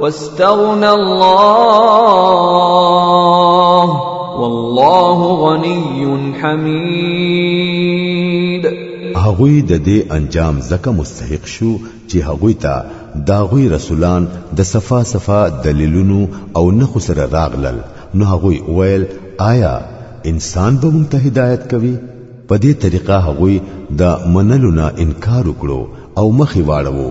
واستغنى الله والله غني حميد هغوی د دې انجام زکه مستحق شو چې هغوی ته داغوی رسولان د صفا صفا دلیلونو او نخو سره راغلل نو هغوی ویل آیا انسان به مونږ ته هدایت کوي په دې طریقه هغوی د منلو نه انکار وکړو او مخې واړوو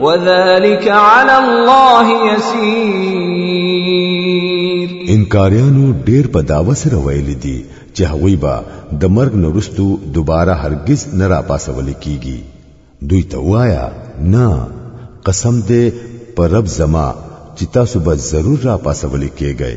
وذلك على الله يسير انکاریانو ډیر په داوا سره ویل دي چې هغوی به د مرګ نورستو دوباره هرگز نه را پاسول کیږي دوی ته وایا نه قسم دې پر رب زما چې تاسو به ضرور را پاسول کیږئ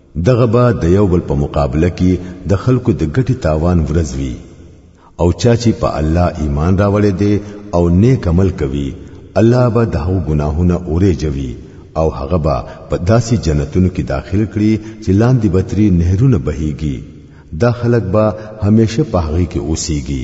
دغه به د یو بل په مقابله کې د خلکو د ګټي تاوان ورځ وي او چا چې په الله ایمان راوړی دی او نیک عمل کوي الله به د هغو ګناهونه اورې جوي او هغه به په داسې جنتونو کې داخل کړي چې لاندې بتري نهرونه بهيږي دا خلک به همیشه په هغه کې اوسيږي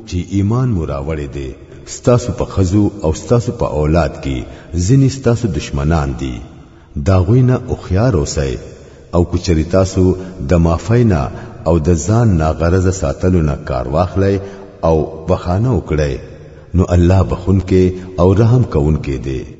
چې ایمان مو راوړی دی ستاسو په خزو او ستاسو په اولاد کې ځینې ستاسو دشمنان دي دا غوی نه اوخيار اوسئ او کچری تاسو د معافی نه او د ځان ناغرضه ساتلو نه کار واخلئ او بخانه وکړئ نو الله بخون کې او رحم کوونکې دی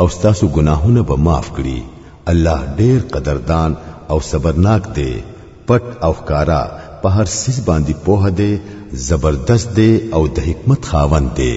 او ستاسو ګناهونه به معاف کړي الله ډیر قدردان او صبرناک دی پټ او ښکارا په هر سیس باندې پوه دی زبردست دی او د حکمت خاوند دی